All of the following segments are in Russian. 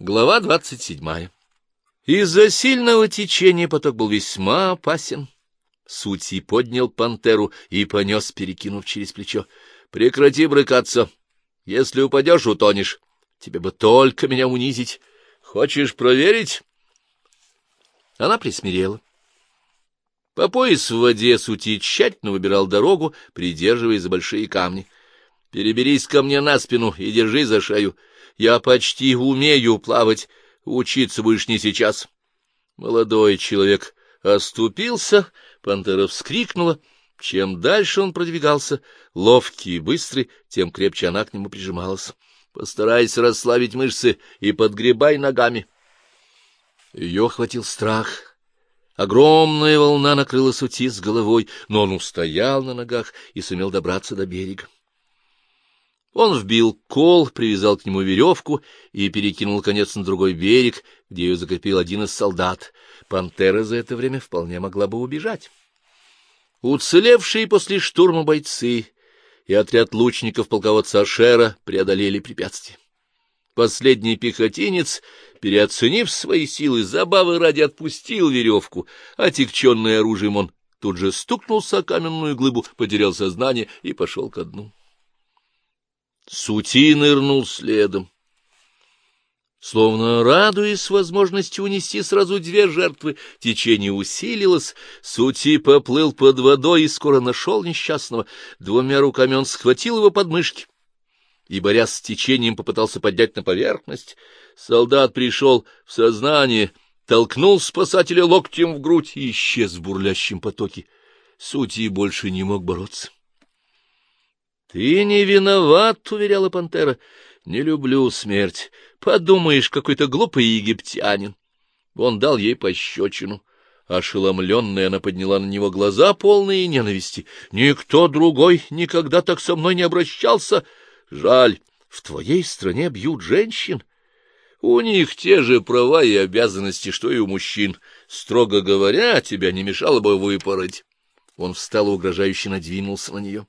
Глава двадцать седьмая. Из-за сильного течения поток был весьма опасен. Сути поднял пантеру и понес, перекинув через плечо. — Прекрати брыкаться. Если упадешь, утонешь. Тебе бы только меня унизить. Хочешь проверить? Она присмирела. По пояс в воде Сути тщательно выбирал дорогу, придерживаясь за большие камни. — Переберись ко мне на спину и держи за шею. Я почти умею плавать, учиться будешь не сейчас. Молодой человек оступился, пантера вскрикнула. Чем дальше он продвигался, ловкий и быстрый, тем крепче она к нему прижималась. Постарайся расслабить мышцы и подгребай ногами. Ее охватил страх. Огромная волна накрыла сути с головой, но он устоял на ногах и сумел добраться до берега. Он вбил кол, привязал к нему веревку и перекинул конец на другой берег, где ее закрепил один из солдат. Пантера за это время вполне могла бы убежать. Уцелевшие после штурма бойцы и отряд лучников полководца Ашера преодолели препятствие. Последний пехотинец, переоценив свои силы, забавы ради отпустил веревку, отягченный оружием он тут же стукнулся о каменную глыбу, потерял сознание и пошел ко дну. Сути нырнул следом. Словно радуясь возможности унести сразу две жертвы, течение усилилось, Сути поплыл под водой и скоро нашел несчастного. Двумя руками он схватил его подмышки и, борясь с течением, попытался поднять на поверхность. Солдат пришел в сознание, толкнул спасателя локтем в грудь и исчез в бурлящем потоке. Сути больше не мог бороться. — Ты не виноват, — уверяла пантера. — Не люблю смерть. Подумаешь, какой-то глупый египтянин. Он дал ей пощечину. Ошеломленная, она подняла на него глаза, полные ненависти. Никто другой никогда так со мной не обращался. Жаль, в твоей стране бьют женщин. У них те же права и обязанности, что и у мужчин. Строго говоря, тебя не мешало бы выпороть. Он встал и угрожающе надвинулся на нее.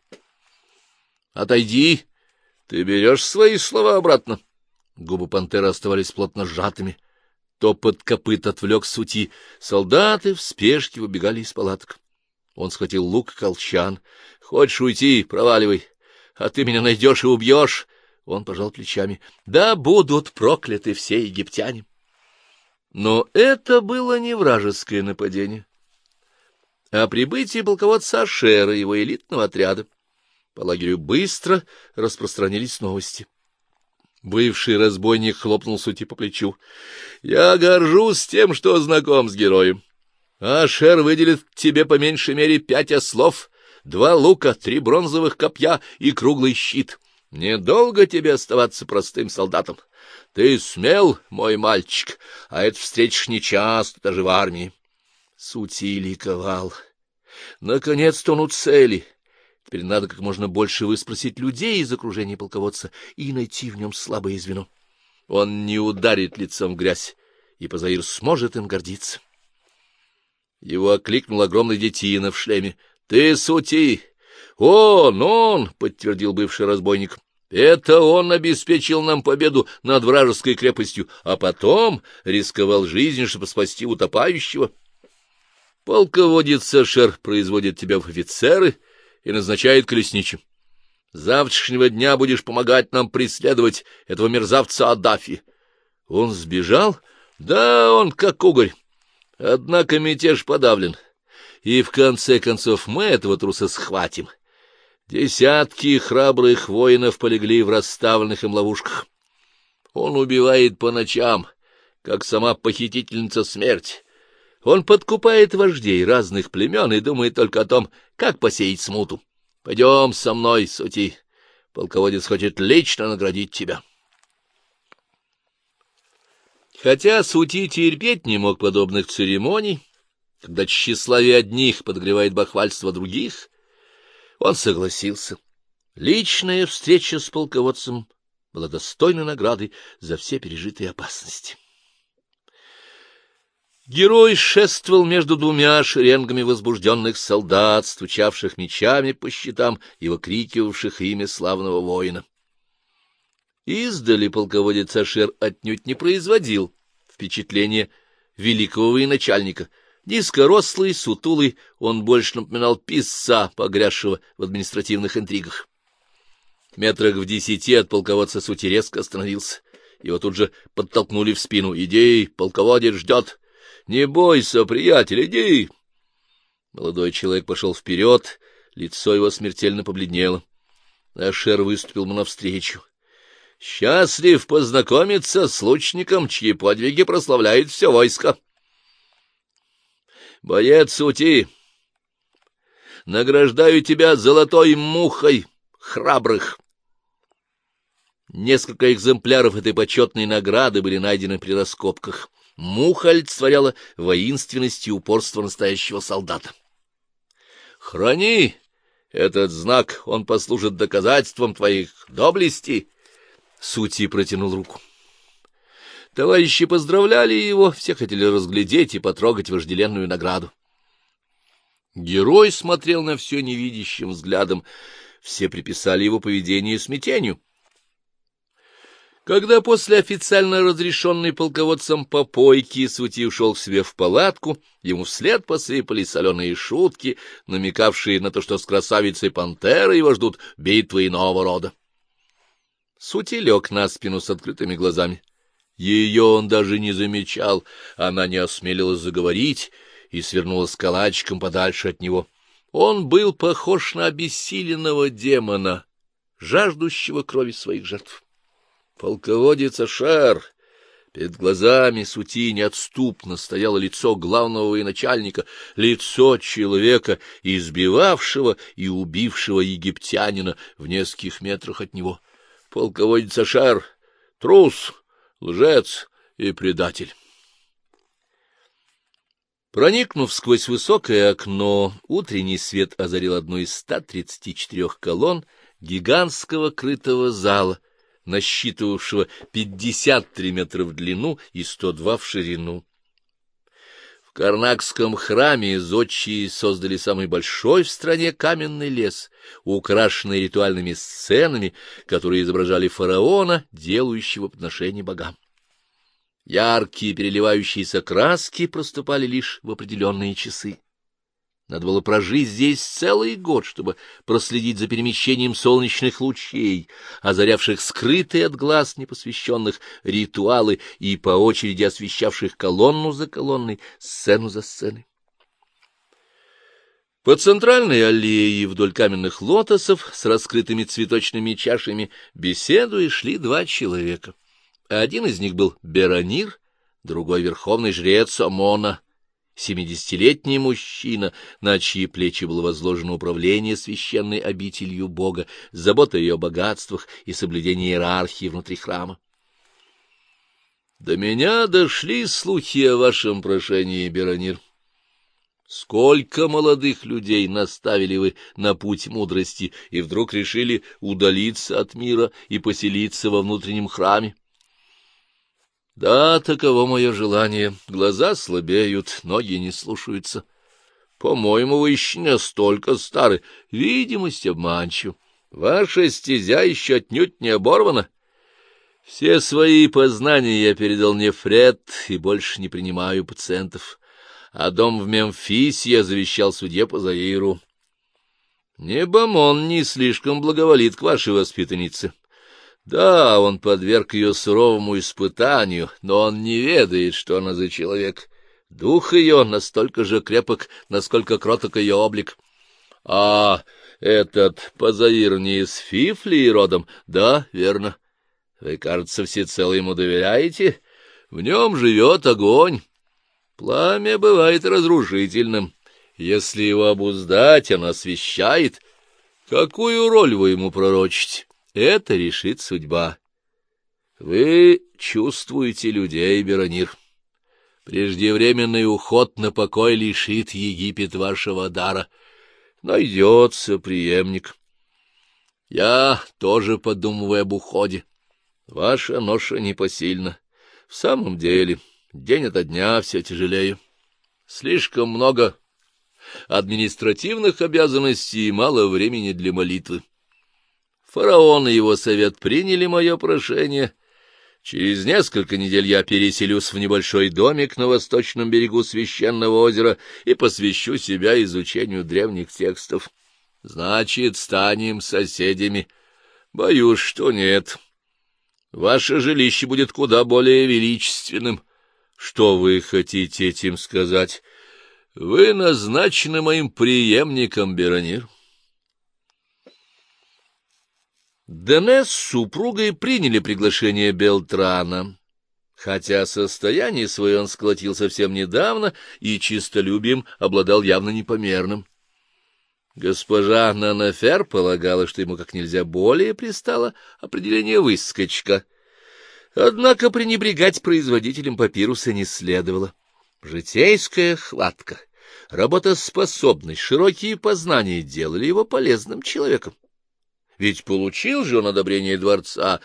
Отойди! Ты берешь свои слова обратно. Губы пантеры оставались плотно сжатыми. Топот копыт отвлек сути. Солдаты в спешке выбегали из палаток. Он схватил лук колчан. — Хочешь уйти? Проваливай. А ты меня найдешь и убьешь. Он пожал плечами. — Да будут прокляты все египтяне. Но это было не вражеское нападение, а прибытие полководца Ашера, его элитного отряда. По лагерю быстро распространились новости. Бывший разбойник хлопнул сути по плечу. — Я горжусь тем, что знаком с героем. Ашер выделит тебе по меньшей мере пять ослов, два лука, три бронзовых копья и круглый щит. Недолго тебе оставаться простым солдатом. Ты смел, мой мальчик, а это встретишь нечасто даже в армии. Сути ликовал. Наконец-то он у цели — Теперь надо как можно больше выспросить людей из окружения полководца и найти в нем слабое звено. Он не ударит лицом в грязь, и Пазаир сможет им гордиться. Его окликнул огромный детина в шлеме. — Ты сути! — Он, он! — подтвердил бывший разбойник. — Это он обеспечил нам победу над вражеской крепостью, а потом рисковал жизнью, чтобы спасти утопающего. Полководец Сашер производит тебя в офицеры — и назначает колесничим. Завтрашнего дня будешь помогать нам преследовать этого мерзавца Адафи. Он сбежал? Да, он как угорь. Однако мятеж подавлен, и в конце концов мы этого труса схватим. Десятки храбрых воинов полегли в расставленных им ловушках. Он убивает по ночам, как сама похитительница смерть. Он подкупает вождей разных племен и думает только о том, как посеять смуту. Пойдем со мной, сути. Полководец хочет лично наградить тебя. Хотя сути терпеть не мог подобных церемоний, когда тщеславие одних подогревает бахвальство других, он согласился. Личная встреча с полководцем была достойной награды за все пережитые опасности. Герой шествовал между двумя шеренгами возбужденных солдат, стучавших мечами по щитам и выкрикивавших имя славного воина. Издали полководец Ашер отнюдь не производил впечатление великого военачальника. Низкорослый, сутулый, он больше напоминал писца, погрязшего в административных интригах. Метрах в десяти от полководца Сути резко остановился. Его тут же подтолкнули в спину. — Иди, полководец ждет. Не бойся, приятель, иди. Молодой человек пошел вперед, лицо его смертельно побледнело. Ашер выступил ему навстречу. — Счастлив познакомиться с лучником, чьи подвиги прославляет все войско. — Боец Ути, награждаю тебя золотой мухой храбрых. Несколько экземпляров этой почетной награды были найдены при раскопках. Муха олицетворяла воинственность и упорство настоящего солдата. «Храни этот знак, он послужит доказательством твоих доблестей!» Сути протянул руку. Товарищи поздравляли его, все хотели разглядеть и потрогать вожделенную награду. Герой смотрел на все невидящим взглядом, все приписали его поведению смятению. Когда после официально разрешенной полководцем попойки Сути ушел к себе в палатку, ему вслед посыпались соленые шутки, намекавшие на то, что с красавицей пантеры его ждут битвы иного рода. Сути лег на спину с открытыми глазами. Ее он даже не замечал, она не осмелилась заговорить и свернулась калачиком подальше от него. Он был похож на обессиленного демона, жаждущего крови своих жертв. Полководец Ашер. Перед глазами Сути неотступно стояло лицо главного военачальника, лицо человека, избивавшего и убившего египтянина в нескольких метрах от него. Полководец Ашер — трус, лжец и предатель. Проникнув сквозь высокое окно, утренний свет озарил одну из 134 колонн гигантского крытого зала — насчитывавшего 53 метра в длину и 102 в ширину. В Карнакском храме зодчие создали самый большой в стране каменный лес, украшенный ритуальными сценами, которые изображали фараона, делающего подношение богам. Яркие переливающиеся краски проступали лишь в определенные часы. Надо было прожить здесь целый год, чтобы проследить за перемещением солнечных лучей, озарявших скрытые от глаз непосвященных ритуалы и по очереди освещавших колонну за колонной, сцену за сценой. По центральной аллее вдоль каменных лотосов с раскрытыми цветочными чашами беседуя шли два человека. Один из них был Беронир, другой — верховный жрец Амона — семидесятилетний мужчина, на чьи плечи было возложено управление священной обителью Бога, забота ее о богатствах и соблюдение иерархии внутри храма. До меня дошли слухи о вашем прошении, Беронир. Сколько молодых людей наставили вы на путь мудрости и вдруг решили удалиться от мира и поселиться во внутреннем храме? Да, таково мое желание. Глаза слабеют, ноги не слушаются. По-моему, вы еще не столько стары. Видимость обманчива. Ваша стезя еще отнюдь не оборвана. Все свои познания я передал Нефред и больше не принимаю пациентов. А дом в Мемфисе я завещал судье по Заиру. Небомон не слишком благоволит к вашей воспитаннице. Да, он подверг ее суровому испытанию, но он не ведает, что она за человек. Дух ее настолько же крепок, насколько кроток ее облик. А этот Пазаир не из Фифлии родом? Да, верно. Вы, кажется, всецело ему доверяете? В нем живет огонь. Пламя бывает разрушительным. Если его обуздать, оно освещает. Какую роль вы ему пророчите? Это решит судьба. Вы чувствуете людей, Беронир. Преждевременный уход на покой лишит Египет вашего дара. Найдется преемник. Я тоже подумываю об уходе. Ваша ноша непосильна. В самом деле, день ото дня все тяжелее. Слишком много административных обязанностей и мало времени для молитвы. Фараон и его совет приняли мое прошение. Через несколько недель я переселюсь в небольшой домик на восточном берегу священного озера и посвящу себя изучению древних текстов. Значит, станем соседями. Боюсь, что нет. Ваше жилище будет куда более величественным. Что вы хотите этим сказать? Вы назначены моим преемником, Беронир. Денес с супругой приняли приглашение Белтрана. Хотя состояние свое он сколотил совсем недавно и чистолюбием обладал явно непомерным. Госпожа Нанафер полагала, что ему как нельзя более пристало определение выскочка. Однако пренебрегать производителем папируса не следовало. Житейская хватка, работоспособность, широкие познания делали его полезным человеком. Ведь получил же он одобрение дворца,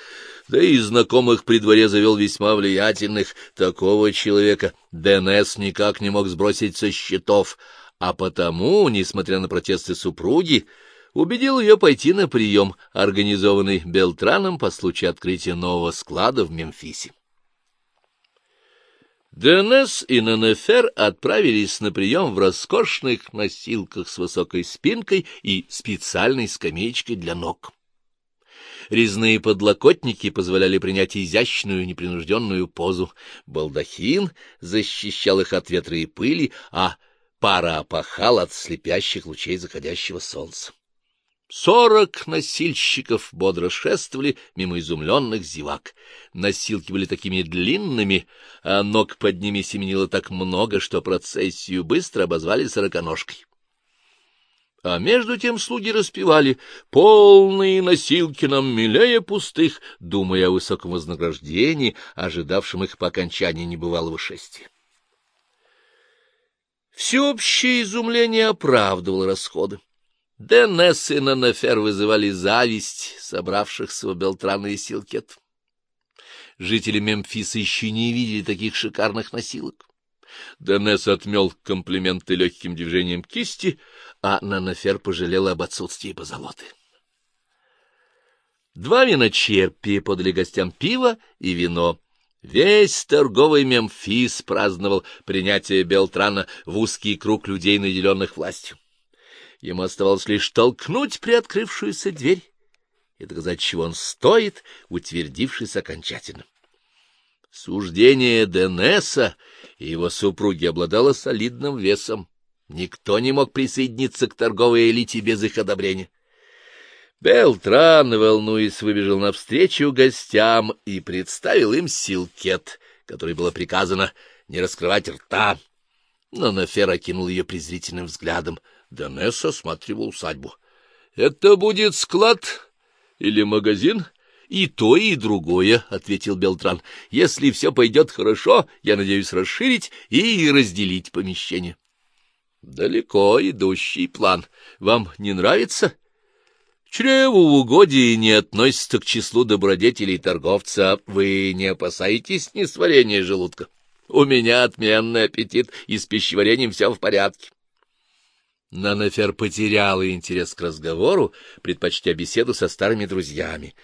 да и знакомых при дворе завел весьма влиятельных. Такого человека ДНС никак не мог сбросить со счетов, а потому, несмотря на протесты супруги, убедил ее пойти на прием, организованный Белтраном по случаю открытия нового склада в Мемфисе. Денес и Нанефер отправились на прием в роскошных носилках с высокой спинкой и специальной скамеечкой для ног. Резные подлокотники позволяли принять изящную непринужденную позу. Балдахин защищал их от ветра и пыли, а пара опахал от слепящих лучей заходящего солнца. Сорок носильщиков бодро шествовали мимо изумленных зевак. Носилки были такими длинными, а ног под ними семенило так много, что процессию быстро обозвали сороконожкой. А между тем слуги распевали «Полные носилки нам милее пустых», думая о высоком вознаграждении, ожидавшем их по окончании небывалого шествия. Всеобщее изумление оправдывало расходы. Денес и Нанафер вызывали зависть собравшихся у Белтрана и Силкет. Жители Мемфиса еще не видели таких шикарных носилок. Денес отмел комплименты легким движением кисти, а Нанафер пожалела об отсутствии позолоты. Два виночерпия подали гостям пиво и вино. Весь торговый Мемфис праздновал принятие Белтрана в узкий круг людей, наделенных властью. Ему оставалось лишь толкнуть приоткрывшуюся дверь и доказать, чего он стоит, утвердившись окончательно. Суждение Денеса и его супруги обладало солидным весом. Никто не мог присоединиться к торговой элите без их одобрения. Белтран, волнуясь, выбежал навстречу гостям и представил им силкет, которой было приказано не раскрывать рта. Но Нафер окинул ее презрительным взглядом — Денес осматривал усадьбу. — Это будет склад или магазин? — И то, и другое, — ответил Белтран. — Если все пойдет хорошо, я надеюсь расширить и разделить помещение. — Далеко идущий план. Вам не нравится? — Чревоугодие не относится к числу добродетелей торговца. Вы не опасаетесь несварения желудка? У меня отменный аппетит, и с пищеварением все в порядке. Нанафер потеряла интерес к разговору, предпочтя беседу со старыми друзьями.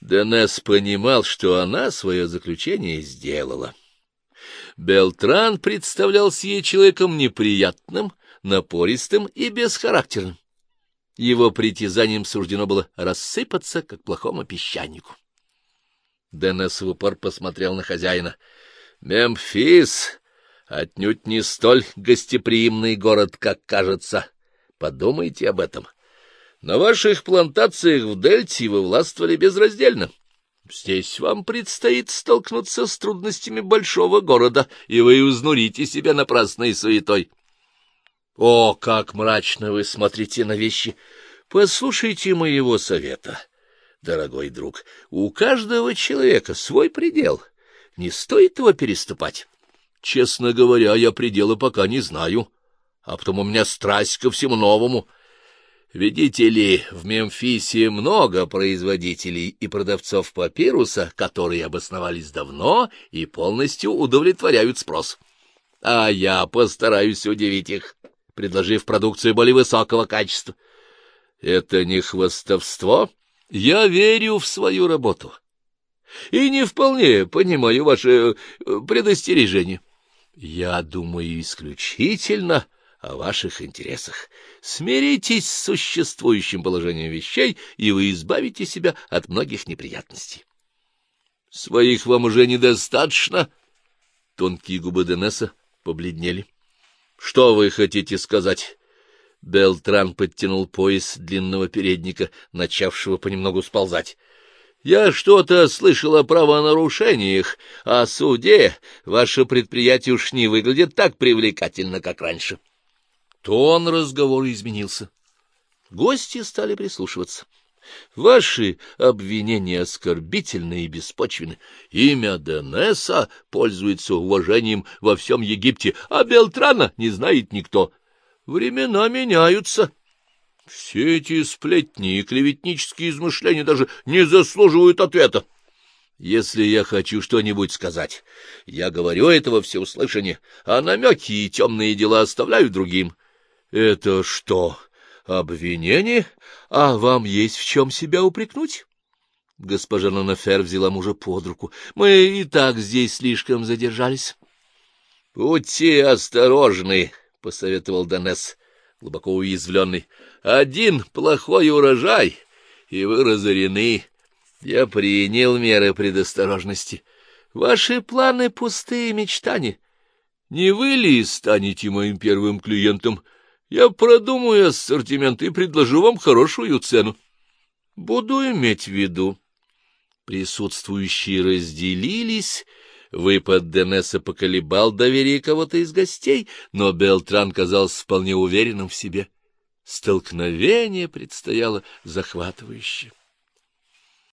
Денес понимал, что она свое заключение сделала. Белтран представлялся ей человеком неприятным, напористым и бесхарактерным. Его притязанием суждено было рассыпаться, как плохому песчанику. Денес в упор посмотрел на хозяина. — Мемфис отнюдь не столь гостеприимный город, как кажется. Подумайте об этом. На ваших плантациях в Дельте вы властвовали безраздельно. Здесь вам предстоит столкнуться с трудностями большого города, и вы узнурите себя напрасной суетой. О, как мрачно вы смотрите на вещи! Послушайте моего совета, дорогой друг. У каждого человека свой предел. Не стоит его переступать. Честно говоря, я предела пока не знаю а потом у меня страсть ко всему новому. Видите ли, в Мемфисе много производителей и продавцов папируса, которые обосновались давно и полностью удовлетворяют спрос. А я постараюсь удивить их, предложив продукцию более высокого качества. Это не хвастовство? Я верю в свою работу и не вполне понимаю ваше э, предостережение. Я думаю исключительно о ваших интересах. Смиритесь с существующим положением вещей, и вы избавите себя от многих неприятностей. Своих вам уже недостаточно. Тонкие губы Денеса побледнели. Что вы хотите сказать? Белтран подтянул пояс длинного передника, начавшего понемногу сползать. Я что-то слышал о правонарушениях, о суде. Ваше предприятие уж не выглядит так привлекательно, как раньше. Тон разговора изменился. Гости стали прислушиваться. Ваши обвинения оскорбительны и беспочвены. Имя Денеса пользуется уважением во всем Египте, а Белтрана не знает никто. Времена меняются. Все эти сплетни и клеветнические измышления даже не заслуживают ответа. Если я хочу что-нибудь сказать, я говорю это во всеуслышание, а намеки и темные дела оставляю другим. Это что, обвинение? А вам есть в чем себя упрекнуть? Госпожа Нанафер взяла мужа под руку. Мы и так здесь слишком задержались. — Будьте осторожны, — посоветовал Донес, глубоко уязвленный. Один плохой урожай, и вы разорены. Я принял меры предосторожности. Ваши планы — пустые мечтания. Не вы ли станете моим первым клиентом? Я продумаю ассортимент и предложу вам хорошую цену. Буду иметь в виду. Присутствующие разделились. Выпад Денеса поколебал доверие кого-то из гостей, но Белтран казался вполне уверенным в себе. Столкновение предстояло захватывающее.